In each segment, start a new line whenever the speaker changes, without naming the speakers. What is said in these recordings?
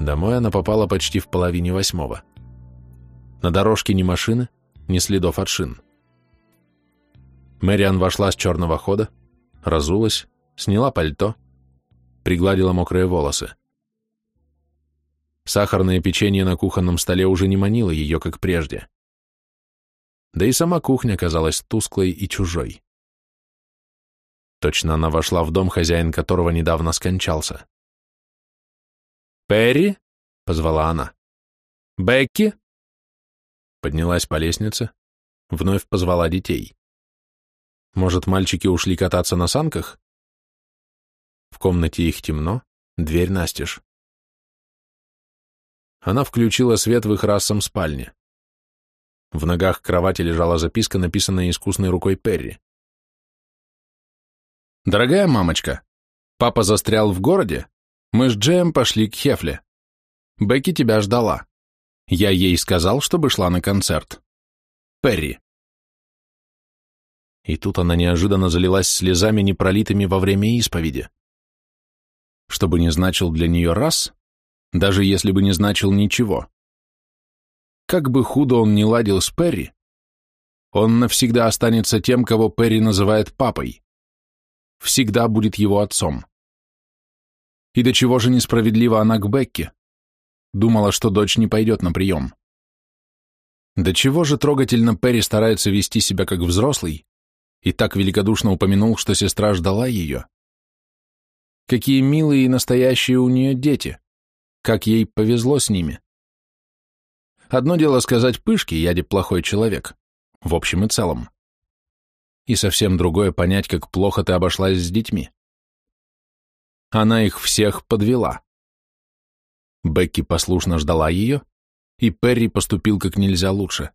Домой она попала почти в половине восьмого. На дорожке ни машины, ни следов от шин. Мэриан вошла с черного хода, разулась, сняла пальто, пригладила мокрые волосы. Сахарное печенье на кухонном столе уже не манило ее, как прежде. Да и сама кухня казалась тусклой и чужой. Точно она вошла в дом, хозяин которого недавно скончался. «Перри?» — позвала она. «Бекки?» Поднялась по лестнице, вновь позвала детей. «Может, мальчики ушли кататься на санках?» В комнате их темно, дверь настежь. Она включила свет в их расом спальне. В ногах кровати лежала записка, написанная искусной рукой Перри. «Дорогая мамочка, папа застрял в городе, мы с Джеем пошли к Хефле. Бекки тебя ждала. Я ей сказал, чтобы шла на концерт. Перри. И тут она неожиданно залилась слезами, не пролитыми во время исповеди. Что бы ни значил для нее раз, даже если бы не значил ничего. Как бы худо он ни ладил с Перри, он навсегда останется тем, кого Перри называет папой. Всегда будет его отцом. И до чего же несправедлива она к Бекке? Думала, что дочь не пойдет на прием. До чего же трогательно Перри старается вести себя как взрослый и так великодушно упомянул, что сестра ждала ее. Какие милые и настоящие у нее дети. Как ей повезло с ними. Одно дело сказать Пышке, яде плохой человек, в общем и целом. И совсем другое понять, как плохо ты обошлась с детьми. Она их всех подвела. Бекки послушно ждала ее, и Перри поступил как нельзя лучше.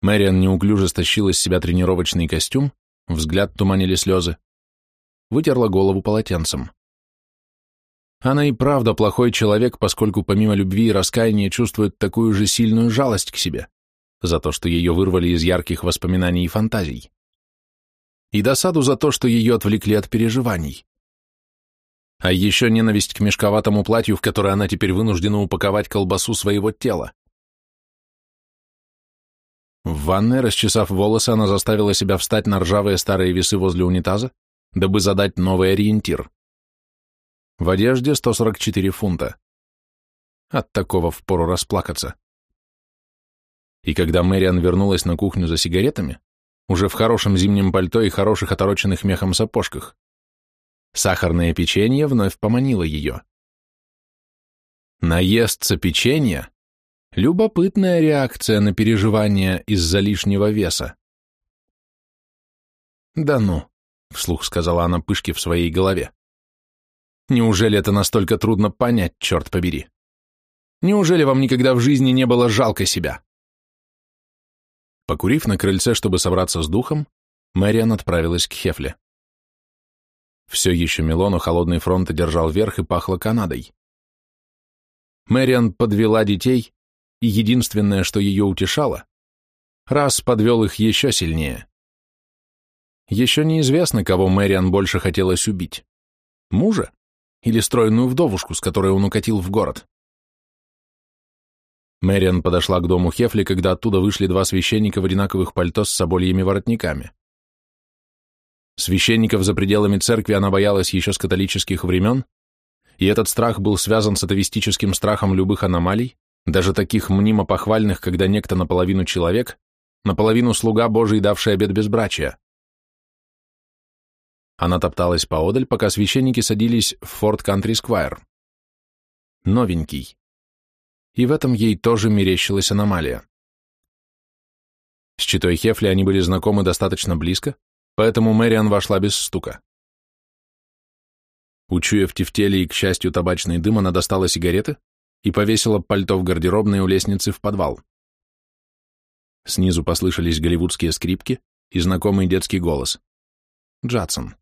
Мэриан неуклюже стащила из себя тренировочный костюм, взгляд туманили слезы, вытерла голову полотенцем. Она и правда плохой человек, поскольку помимо любви и раскаяния чувствует такую же сильную жалость к себе за то, что ее вырвали из ярких воспоминаний и фантазий и досаду за то, что ее отвлекли от переживаний. А еще ненависть к мешковатому платью, в которое она теперь вынуждена упаковать колбасу своего тела. В ванной, расчесав волосы, она заставила себя встать на ржавые старые весы возле унитаза, дабы задать новый ориентир. В одежде 144 фунта. От такого впору расплакаться. И когда Мэриан вернулась на кухню за сигаретами, уже в хорошем зимнем пальто и хороших отороченных мехом сапожках. Сахарное печенье вновь поманило ее. Наестся печенье — любопытная реакция на переживания из-за лишнего веса. «Да ну», — вслух сказала она пышке в своей голове. «Неужели это настолько трудно понять, черт побери? Неужели вам никогда в жизни не было жалко себя?» Покурив на крыльце, чтобы собраться с духом, Мэриан отправилась к Хефле. Все еще мело, но холодный фронт держал верх и пахло Канадой. Мэриан подвела детей, и единственное, что ее утешало, раз подвел их еще сильнее. Еще неизвестно, кого Мэриан больше хотелось убить. Мужа или стройную вдовушку, с которой он укатил в город. Мэриан подошла к дому Хефли, когда оттуда вышли два священника в одинаковых пальто с собольями воротниками. Священников за пределами церкви она боялась еще с католических времен, и этот страх был связан с атовистическим страхом любых аномалий, даже таких мнимо похвальных, когда некто наполовину человек, наполовину слуга Божий, давший обед безбрачия. Она топталась поодаль, пока священники садились в Форт Кантри Сквайр. Новенький, и в этом ей тоже мерещилась аномалия. С Читой Хефли они были знакомы достаточно близко, поэтому Мэриан вошла без стука. Учуяв тефтели и, к счастью, табачный дым, она достала сигареты и повесила пальто в гардеробной у лестницы в подвал. Снизу послышались голливудские скрипки и знакомый детский голос. Джадсон.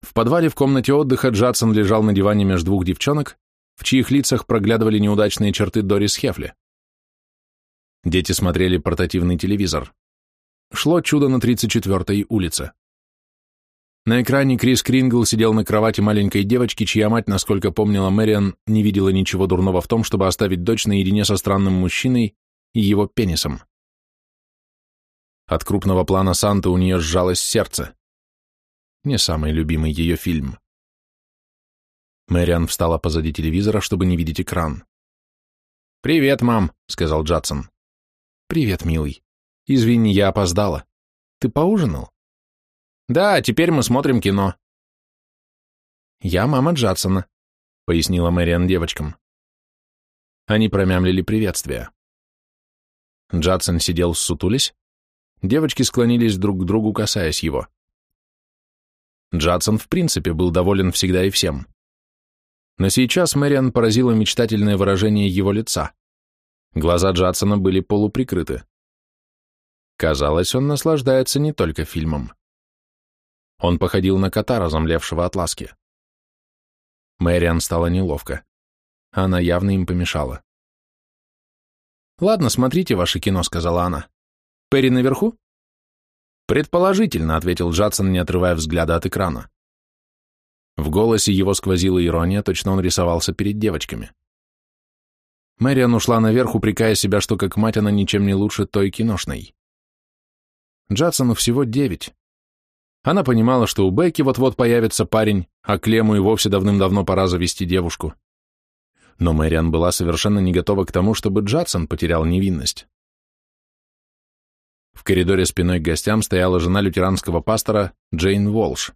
В подвале в комнате отдыха Джадсон лежал на диване между двух девчонок в чьих лицах проглядывали неудачные черты Дорис Хефли. Дети смотрели портативный телевизор. Шло чудо на 34-й улице. На экране Крис Крингл сидел на кровати маленькой девочки, чья мать, насколько помнила Мэриан, не видела ничего дурного в том, чтобы оставить дочь наедине со странным мужчиной и его пенисом. От крупного плана Санты у нее сжалось сердце. Не самый любимый ее фильм. Мэриан встала позади телевизора, чтобы не видеть экран. «Привет, мам», — сказал Джадсон. «Привет, милый. Извини, я опоздала. Ты поужинал?» «Да, теперь мы смотрим кино». «Я мама Джадсона», — пояснила Мэриан девочкам. Они промямлили приветствие. Джадсон сидел сутулись. Девочки склонились друг к другу, касаясь его. Джадсон в принципе был доволен всегда и всем. Но сейчас Мэриан поразило мечтательное выражение его лица. Глаза Джадсона были полуприкрыты. Казалось, он наслаждается не только фильмом. Он походил на кота, разомлевшего от ласки. Мэриан стала неловко. Она явно им помешала. «Ладно, смотрите ваше кино», — сказала она. «Перри наверху?» «Предположительно», — ответил Джадсон, не отрывая взгляда от экрана. В голосе его сквозила ирония, точно он рисовался перед девочками. Мэриан ушла наверх, упрекая себя, что как мать она ничем не лучше той киношной. Джадсону всего девять. Она понимала, что у Бекки вот-вот появится парень, а Клему и вовсе давным-давно пора завести девушку. Но Мэриан была совершенно не готова к тому, чтобы Джадсон потерял невинность. В коридоре спиной к гостям стояла жена лютеранского пастора Джейн Волш.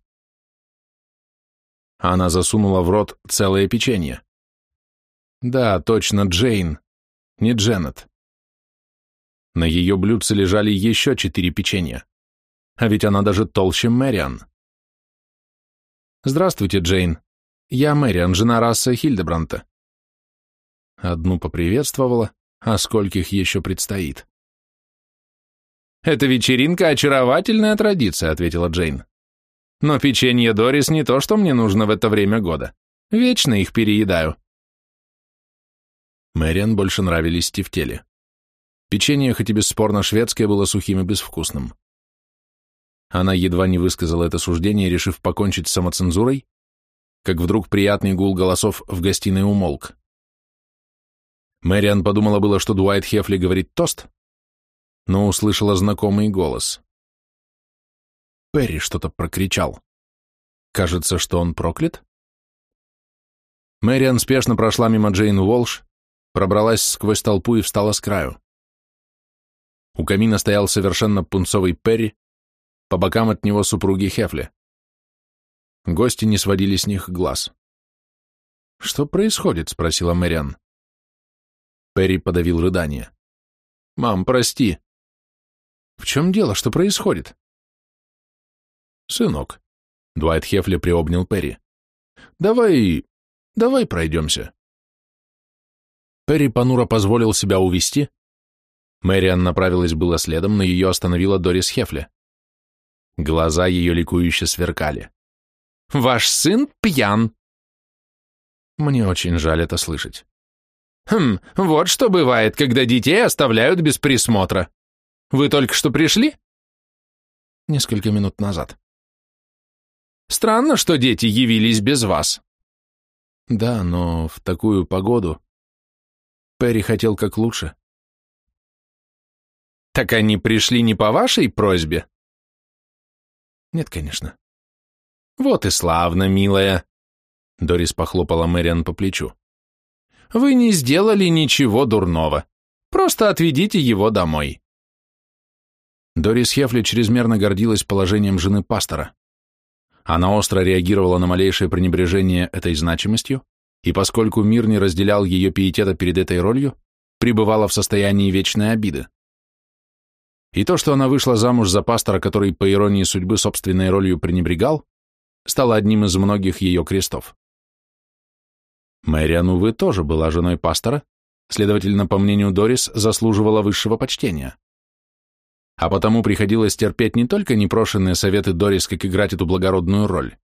Она засунула в рот целое печенье. Да, точно, Джейн, не Дженнет. На ее блюдце лежали еще четыре печенья. А ведь она даже толще Мэриан. «Здравствуйте, Джейн. Я Мэриан, жена Расса Хильдебранта». Одну поприветствовала, а скольких еще предстоит. «Это вечеринка — очаровательная традиция», — ответила Джейн. Но печенье Дорис не то, что мне нужно в это время года. Вечно их переедаю. Мэриан больше нравились тефтели. Печенье, хоть и бесспорно шведское, было сухим и безвкусным. Она едва не высказала это суждение, решив покончить с самоцензурой, как вдруг приятный гул голосов в гостиной умолк. Мэриан подумала было, что Дуайт Хефли говорит тост, но услышала знакомый голос. Перри что-то прокричал. Кажется, что он проклят? Мэриан спешно прошла мимо Джейн Уолш, пробралась сквозь толпу и встала с краю. У камина стоял совершенно пунцовый Перри, по бокам от него супруги Хефли. Гости не сводили с них глаз. «Что происходит?» — спросила Мэриан. Перри подавил рыдание. «Мам, прости». «В чем дело? Что происходит?» «Сынок», — Дуайт Хефли приобнял Перри, — «давай... давай пройдемся». Перри понуро позволил себя увести. Мэриан направилась было следом, но ее остановила Дорис Хефли. Глаза ее ликующе сверкали. «Ваш сын пьян!» Мне очень жаль это слышать. «Хм, вот что бывает, когда детей оставляют без присмотра. Вы только что пришли?» Несколько минут назад. Странно, что дети явились без вас». «Да, но в такую погоду...» Перри хотел как лучше. «Так они пришли не по вашей просьбе?» «Нет, конечно». «Вот и славно, милая!» Дорис похлопала Мэриан по плечу. «Вы не сделали ничего дурного. Просто отведите его домой». Дорис Хефли чрезмерно гордилась положением жены пастора. А она остро реагировала на малейшее пренебрежение этой значимостью, и поскольку мир не разделял ее пиетета перед этой ролью, пребывала в состоянии вечной обиды. И то, что она вышла замуж за пастора, который, по иронии судьбы, собственной ролью пренебрегал, стало одним из многих ее крестов. Мэриан, увы, тоже была женой пастора, следовательно, по мнению Дорис, заслуживала высшего почтения а потому приходилось терпеть не только непрошенные советы Дорис, как играть эту благородную роль,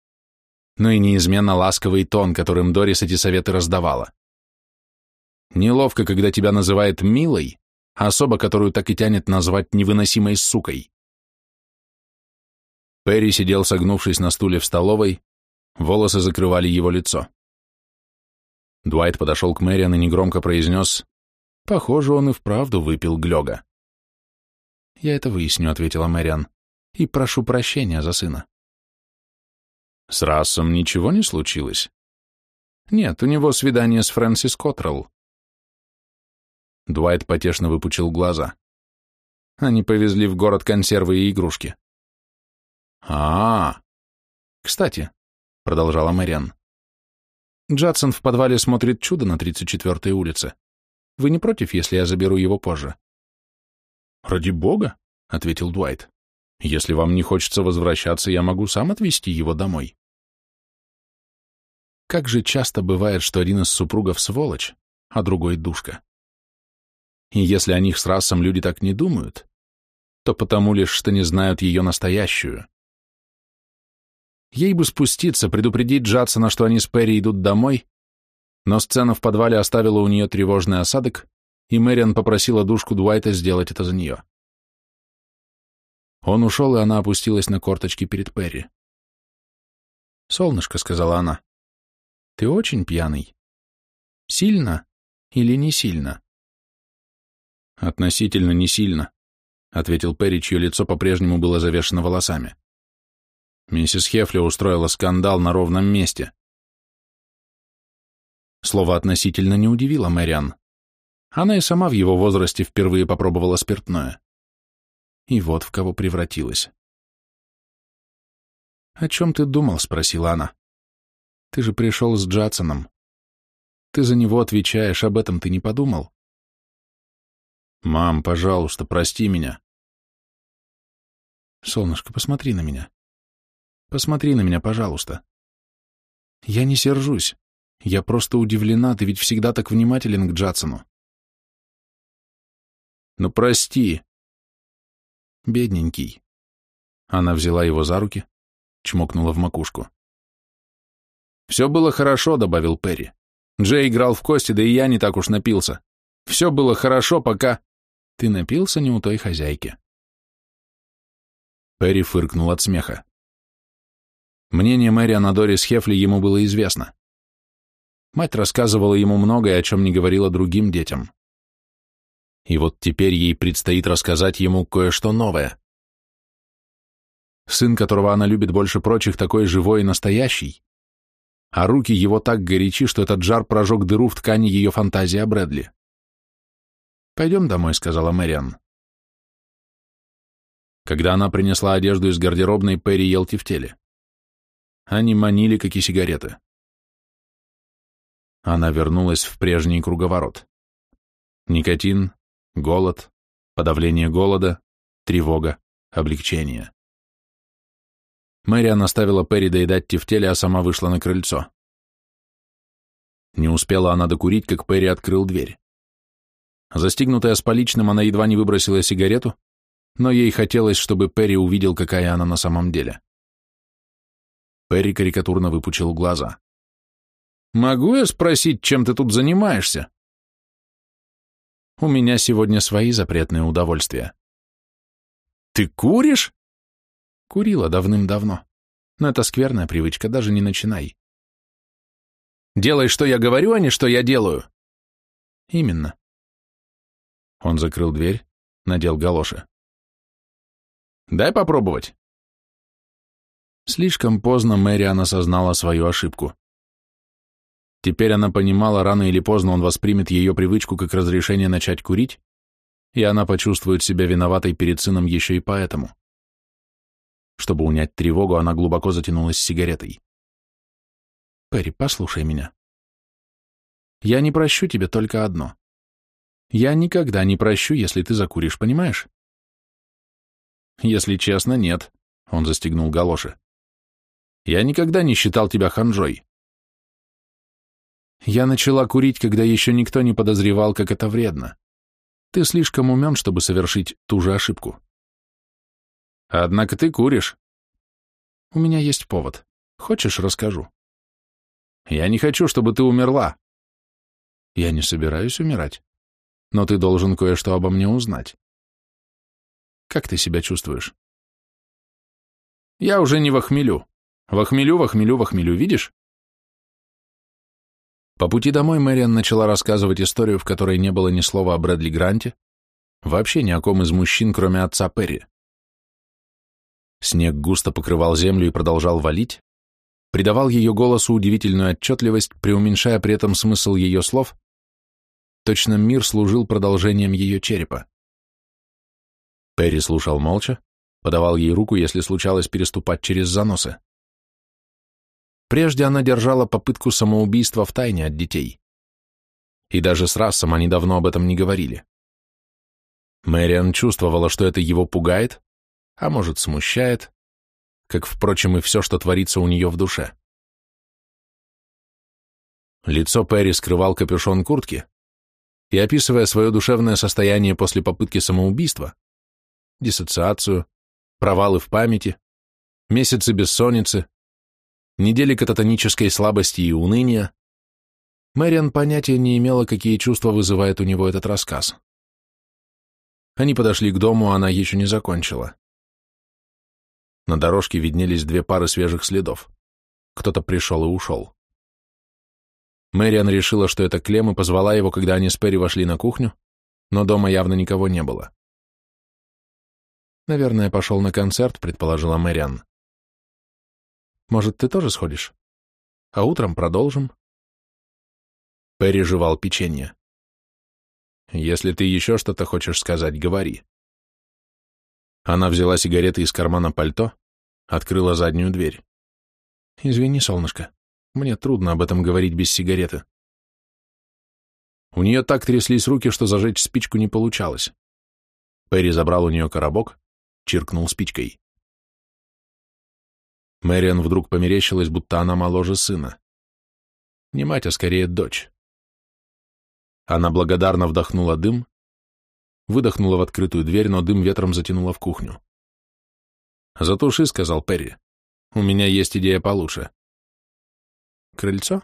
но и неизменно ласковый тон, которым Дорис эти советы раздавала. Неловко, когда тебя называют «милой», а особа, которую так и тянет назвать невыносимой сукой. Перри сидел, согнувшись на стуле в столовой, волосы закрывали его лицо. Дуайт подошел к Мэриан и негромко произнес, «Похоже, он и вправду выпил Глега. Я это выясню, ответила Мэриан. И прошу прощения за сына. С Расом ничего не случилось? Нет, у него свидание с Фрэнсис Котрелл. Дуайт потешно выпучил глаза. Они повезли в город консервы и игрушки. А, -а, -а. кстати, продолжала Мэриан. Джадсон в подвале смотрит чудо на тридцать четвертой улице. Вы не против, если я заберу его позже? «Ради бога», — ответил Дуайт. «Если вам не хочется возвращаться, я могу сам отвезти его домой». Как же часто бывает, что один из супругов сволочь, а другой душка. И если о них с расом люди так не думают, то потому лишь, что не знают ее настоящую. Ей бы спуститься, предупредить Джадсона, что они с Перри идут домой, но сцена в подвале оставила у нее тревожный осадок, и Мэриан попросила душку Дуайта сделать это за нее. Он ушел, и она опустилась на корточки перед Перри. «Солнышко», — сказала она, — «ты очень пьяный. Сильно или не сильно?» «Относительно не сильно», — ответил Перри, чье лицо по-прежнему было завешено волосами. Миссис Хефли устроила скандал на ровном месте. Слово «относительно» не удивило Мэриан. Она и сама в его возрасте впервые попробовала спиртное. И вот в кого превратилась. «О чем ты думал?» — спросила она. «Ты же пришел с Джадсоном. Ты за него отвечаешь, об этом ты не подумал?» «Мам, пожалуйста, прости меня». «Солнышко, посмотри на меня. Посмотри на меня, пожалуйста. Я не сержусь. Я просто удивлена, ты ведь всегда так внимателен к Джадсону. Ну прости. Бедненький. Она взяла его за руки, чмокнула в макушку. «Все было хорошо», — добавил Перри. «Джей играл в кости, да и я не так уж напился. Все было хорошо, пока...» «Ты напился не у той хозяйки». Перри фыркнул от смеха. Мнение Мэри Анадори Дорис Хефли ему было известно. Мать рассказывала ему многое, о чем не говорила другим детям и вот теперь ей предстоит рассказать ему кое-что новое. Сын, которого она любит больше прочих, такой живой и настоящий, а руки его так горячи, что этот жар прожег дыру в ткани ее фантазии о Брэдли. «Пойдем домой», — сказала Мэриан. Когда она принесла одежду из гардеробной, Перри ел тефтели. Они манили, как и сигареты. Она вернулась в прежний круговорот. Никотин, голод, подавление голода, тревога, облегчение. Мэриан оставила Перри доедать тефтели, а сама вышла на крыльцо. Не успела она докурить, как Перри открыл дверь. Застигнутая с поличным, она едва не выбросила сигарету, но ей хотелось, чтобы Перри увидел, какая она на самом деле. Перри карикатурно выпучил глаза. «Могу я спросить, чем ты тут занимаешься?» У меня сегодня свои запретные удовольствия. Ты куришь? Курила давным-давно. Но это скверная привычка, даже не начинай. Делай, что я говорю, а не что я делаю. Именно. Он закрыл дверь, надел галоши. Дай попробовать. Слишком поздно Мэриан осознала свою ошибку. Теперь она понимала, рано или поздно он воспримет ее привычку как разрешение начать курить, и она почувствует себя виноватой перед сыном еще и поэтому. Чтобы унять тревогу, она глубоко затянулась сигаретой. «Перри, послушай меня. Я не прощу тебе только одно. Я никогда не прощу, если ты закуришь, понимаешь?» «Если честно, нет», — он застегнул галоши. «Я никогда не считал тебя ханжой. Я начала курить, когда еще никто не подозревал, как это вредно. Ты слишком умен, чтобы совершить ту же ошибку. Однако ты куришь. У меня есть повод. Хочешь, расскажу? Я не хочу, чтобы ты умерла. Я не собираюсь умирать. Но ты должен кое-что обо мне узнать. Как ты себя чувствуешь? Я уже не в охмелю. В охмелю, видишь? По пути домой Мэриан начала рассказывать историю, в которой не было ни слова о Брэдли Гранте, вообще ни о ком из мужчин, кроме отца Перри. Снег густо покрывал землю и продолжал валить, придавал ее голосу удивительную отчетливость, преуменьшая при этом смысл ее слов. Точно мир служил продолжением ее черепа. Перри слушал молча, подавал ей руку, если случалось переступать через заносы. Прежде она держала попытку самоубийства в тайне от детей. И даже с Рассом они давно об этом не говорили. Мэриан чувствовала, что это его пугает, а может, смущает, как, впрочем, и все, что творится у нее в душе. Лицо Перри скрывал капюшон куртки, и, описывая свое душевное состояние после попытки самоубийства, диссоциацию, провалы в памяти, месяцы бессонницы, недели кататонической слабости и уныния, Мэриан понятия не имела, какие чувства вызывает у него этот рассказ. Они подошли к дому, а она еще не закончила. На дорожке виднелись две пары свежих следов. Кто-то пришел и ушел. Мэриан решила, что это Клем, и позвала его, когда они с Перри вошли на кухню, но дома явно никого не было. «Наверное, пошел на концерт», — предположила Мэриан. Может, ты тоже сходишь? А утром продолжим?» Переживал печенье. «Если ты еще что-то хочешь сказать, говори». Она взяла сигареты из кармана пальто, открыла заднюю дверь. «Извини, солнышко, мне трудно об этом говорить без сигареты». У нее так тряслись руки, что зажечь спичку не получалось. Перри забрал у нее коробок, чиркнул спичкой. Мэриан вдруг померещилась, будто она моложе сына. «Не мать, а скорее дочь». Она благодарно вдохнула дым, выдохнула в открытую дверь, но дым ветром затянула в кухню. «Затуши», — сказал Перри. «У меня есть идея получше». «Крыльцо?»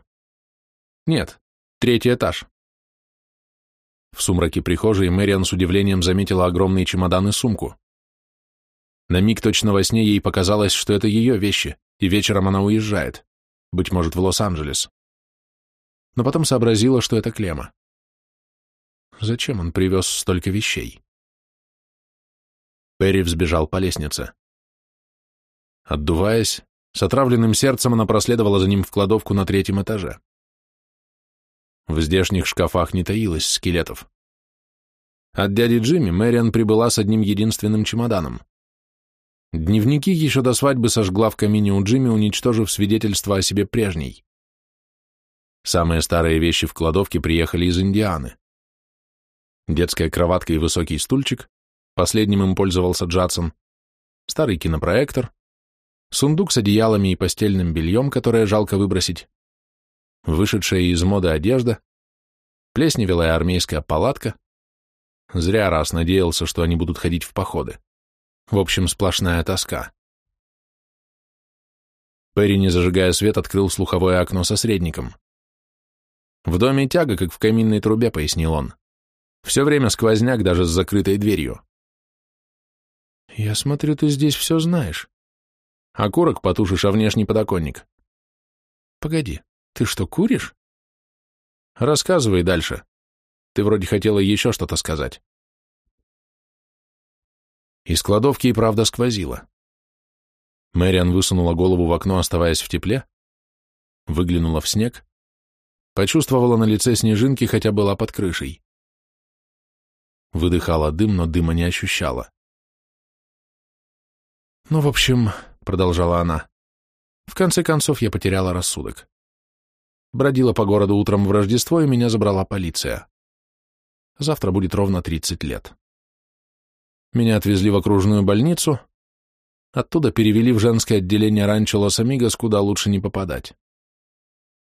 «Нет, третий этаж». В сумраке прихожей Мэриан с удивлением заметила огромные чемоданы и сумку. На миг точно во сне ей показалось, что это ее вещи, и вечером она уезжает, быть может, в Лос-Анджелес. Но потом сообразила, что это Клема. Зачем он привез столько вещей? Перри взбежал по лестнице. Отдуваясь, с отравленным сердцем она проследовала за ним в кладовку на третьем этаже. В здешних шкафах не таилось скелетов. От дяди Джимми Мэриан прибыла с одним единственным чемоданом. Дневники еще до свадьбы сожгла в камине у Джимми, уничтожив свидетельство о себе прежней. Самые старые вещи в кладовке приехали из Индианы. Детская кроватка и высокий стульчик, последним им пользовался Джадсон, старый кинопроектор, сундук с одеялами и постельным бельем, которое жалко выбросить, вышедшая из моды одежда, плесневелая армейская палатка. Зря раз надеялся, что они будут ходить в походы. В общем, сплошная тоска. Перри, не зажигая свет, открыл слуховое окно со средником. «В доме тяга, как в каминной трубе», — пояснил он. «Все время сквозняк даже с закрытой дверью». «Я смотрю, ты здесь все знаешь. Окурок потушишь, а внешний подоконник». «Погоди, ты что, куришь?» «Рассказывай дальше. Ты вроде хотела еще что-то сказать». Из кладовки и правда сквозило. Мэриан высунула голову в окно, оставаясь в тепле, выглянула в снег, почувствовала на лице снежинки, хотя была под крышей. Выдыхала дым, но дыма не ощущала. «Ну, в общем», — продолжала она, — «в конце концов я потеряла рассудок. Бродила по городу утром в Рождество, и меня забрала полиция. Завтра будет ровно 30 лет». Меня отвезли в окружную больницу. Оттуда перевели в женское отделение ранчо Лос-Амигос, куда лучше не попадать.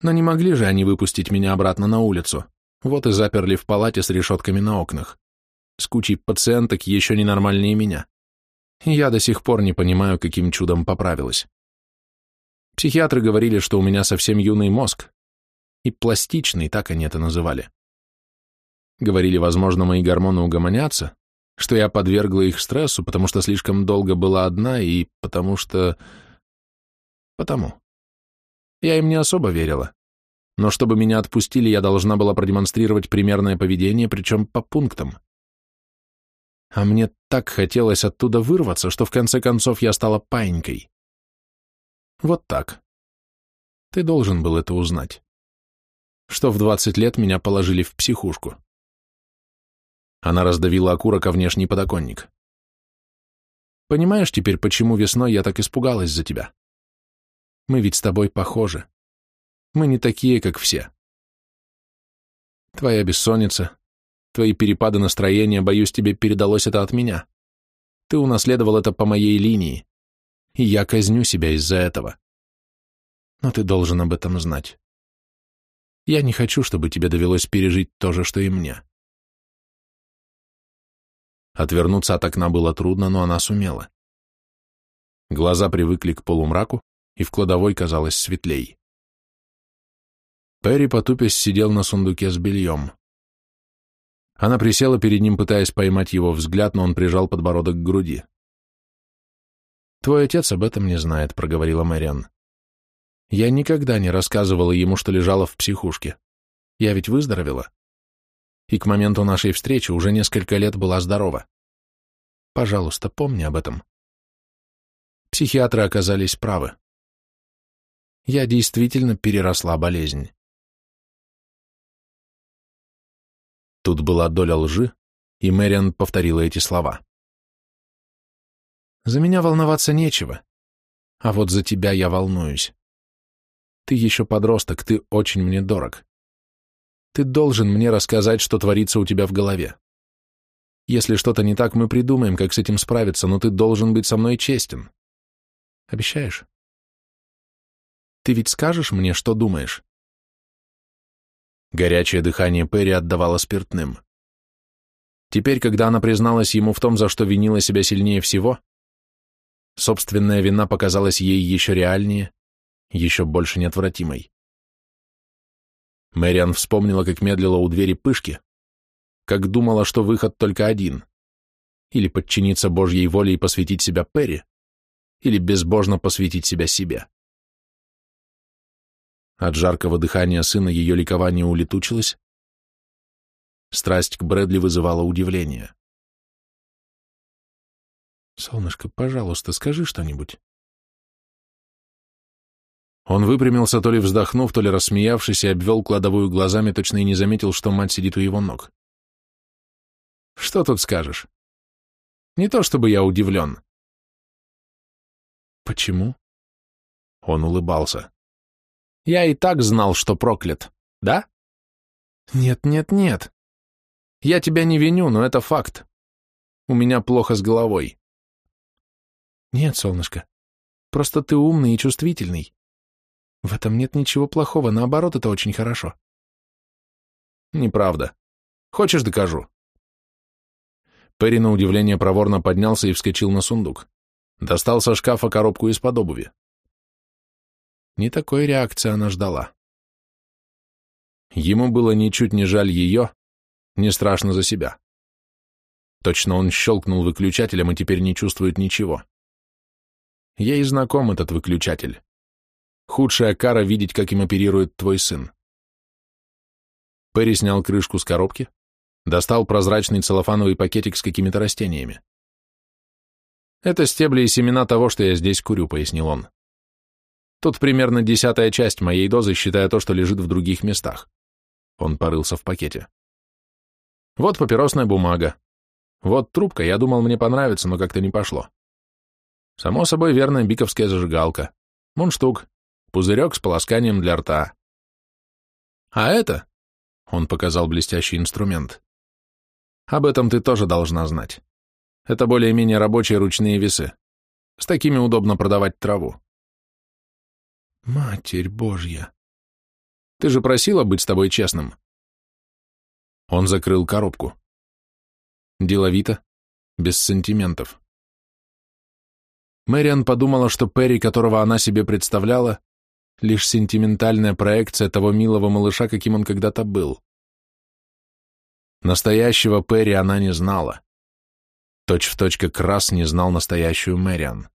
Но не могли же они выпустить меня обратно на улицу. Вот и заперли в палате с решетками на окнах. С кучей пациенток еще ненормальнее меня. Я до сих пор не понимаю, каким чудом поправилась. Психиатры говорили, что у меня совсем юный мозг. И пластичный, так они это называли. Говорили, возможно, мои гормоны угомонятся, что я подвергла их стрессу, потому что слишком долго была одна и потому что... Потому. Я им не особо верила. Но чтобы меня отпустили, я должна была продемонстрировать примерное поведение, причем по пунктам. А мне так хотелось оттуда вырваться, что в конце концов я стала паинькой. Вот так. Ты должен был это узнать. Что в 20 лет меня положили в психушку. Она раздавила окурок о внешний подоконник. «Понимаешь теперь, почему весной я так испугалась за тебя? Мы ведь с тобой похожи. Мы не такие, как все. Твоя бессонница, твои перепады настроения, боюсь, тебе передалось это от меня. Ты унаследовал это по моей линии, и я казню себя из-за этого. Но ты должен об этом знать. Я не хочу, чтобы тебе довелось пережить то же, что и мне. Отвернуться от окна было трудно, но она сумела. Глаза привыкли к полумраку, и в кладовой казалось светлей. Перри потупясь сидел на сундуке с бельем. Она присела перед ним, пытаясь поймать его взгляд, но он прижал подбородок к груди. «Твой отец об этом не знает», — проговорила Мэриан. «Я никогда не рассказывала ему, что лежала в психушке. Я ведь выздоровела» и к моменту нашей встречи уже несколько лет была здорова. Пожалуйста, помни об этом. Психиатры оказались правы. Я действительно переросла болезнь. Тут была доля лжи, и Мэриан повторила эти слова. «За меня волноваться нечего, а вот за тебя я волнуюсь. Ты еще подросток, ты очень мне дорог. Ты должен мне рассказать, что творится у тебя в голове. Если что-то не так, мы придумаем, как с этим справиться, но ты должен быть со мной честен. Обещаешь? Ты ведь скажешь мне, что думаешь?» Горячее дыхание Перри отдавало спиртным. Теперь, когда она призналась ему в том, за что винила себя сильнее всего, собственная вина показалась ей еще реальнее, еще больше неотвратимой. Мэриан вспомнила, как медлила у двери пышки, как думала, что выход только один. Или подчиниться Божьей воле и посвятить себя Перри, или безбожно посвятить себя себе. От жаркого дыхания сына ее ликование улетучилось. Страсть к Брэдли вызывала удивление. «Солнышко, пожалуйста, скажи что-нибудь». Он выпрямился, то ли вздохнув, то ли рассмеявшись, и обвел кладовую глазами, точно и не заметил, что мать сидит у его ног. «Что тут скажешь?» «Не то чтобы я удивлен». «Почему?» Он улыбался. «Я и так знал, что проклят, да?» «Нет, нет, нет. Я тебя не виню, но это факт. У меня плохо с головой». «Нет, солнышко, просто ты умный и чувствительный. В этом нет ничего плохого, наоборот, это очень хорошо. Неправда. Хочешь, докажу? Перри на удивление проворно поднялся и вскочил на сундук. Достал со шкафа коробку из-под обуви. Не такой реакции она ждала. Ему было ничуть не жаль ее, не страшно за себя. Точно он щелкнул выключателем и теперь не чувствует ничего. Ей знаком этот выключатель. Худшая кара — видеть, как им оперирует твой сын. Перри снял крышку с коробки, достал прозрачный целлофановый пакетик с какими-то растениями. «Это стебли и семена того, что я здесь курю», — пояснил он. «Тут примерно десятая часть моей дозы, считая то, что лежит в других местах». Он порылся в пакете. «Вот папиросная бумага. Вот трубка, я думал, мне понравится, но как-то не пошло. Само собой, верная биковская зажигалка. Мунштук, пузырек с полосканием для рта. «А это?» — он показал блестящий инструмент. «Об этом ты тоже должна знать. Это более-менее рабочие ручные весы. С такими удобно продавать траву». «Матерь Божья!» «Ты же просила быть с тобой честным». Он закрыл коробку. Деловито, без сантиментов. Мэриан подумала, что Перри, которого она себе представляла, лишь сентиментальная проекция того милого малыша, каким он когда-то был. Настоящего Перри она не знала. Точь в точь как раз не знал настоящую Мэриан.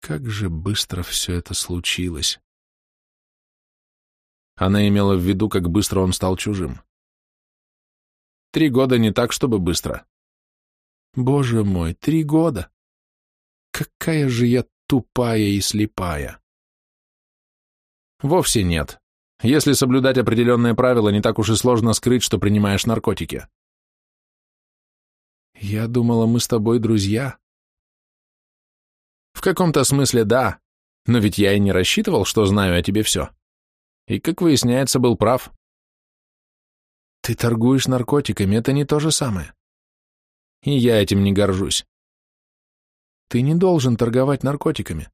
Как же быстро все это случилось. Она имела в виду, как быстро он стал чужим. Три года не так, чтобы быстро. Боже мой, три года! Какая же я тупая и слепая. Вовсе нет. Если соблюдать определенные правила, не так уж и сложно скрыть, что принимаешь наркотики. Я думала, мы с тобой друзья. В каком-то смысле да, но ведь я и не рассчитывал, что знаю о тебе все. И, как выясняется, был прав. Ты торгуешь наркотиками, это не то же самое. И я этим не горжусь ты не должен торговать наркотиками.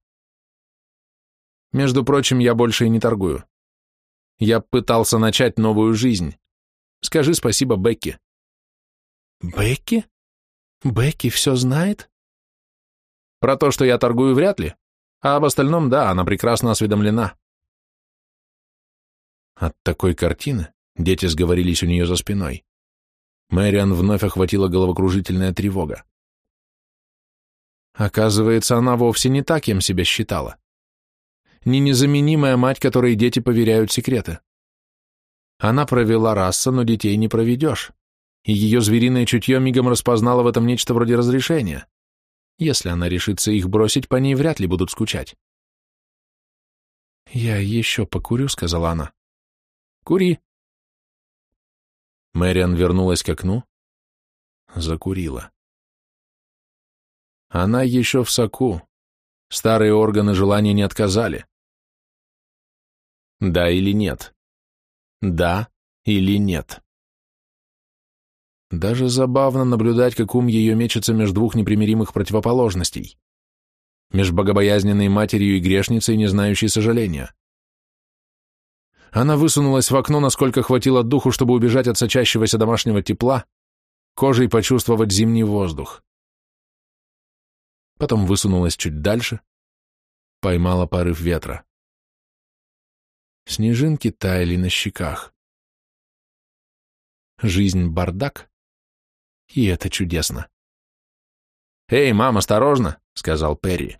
Между прочим, я больше и не торгую. Я пытался начать новую жизнь. Скажи спасибо Бекки. Бекки? Бекки все знает? Про то, что я торгую, вряд ли. А об остальном, да, она прекрасно осведомлена. От такой картины дети сговорились у нее за спиной. Мэриан вновь охватила головокружительная тревога. Оказывается, она вовсе не так им себя считала. Не незаменимая мать, которой дети поверяют секреты. Она провела раса, но детей не проведешь. И ее звериное чутье мигом распознало в этом нечто вроде разрешения. Если она решится их бросить, по ней вряд ли будут скучать. «Я еще покурю», — сказала она. «Кури». Мэриан вернулась к окну, закурила. Она еще в соку. Старые органы желания не отказали. Да или нет? Да или нет? Даже забавно наблюдать, как ум ее мечется между двух непримиримых противоположностей. между богобоязненной матерью и грешницей, не знающей сожаления. Она высунулась в окно, насколько хватило духу, чтобы убежать от сочащегося домашнего тепла, кожей почувствовать зимний воздух потом высунулась чуть дальше, поймала порыв ветра. Снежинки таяли на щеках. Жизнь — бардак, и это чудесно. «Эй, мам, осторожно!» — сказал Перри.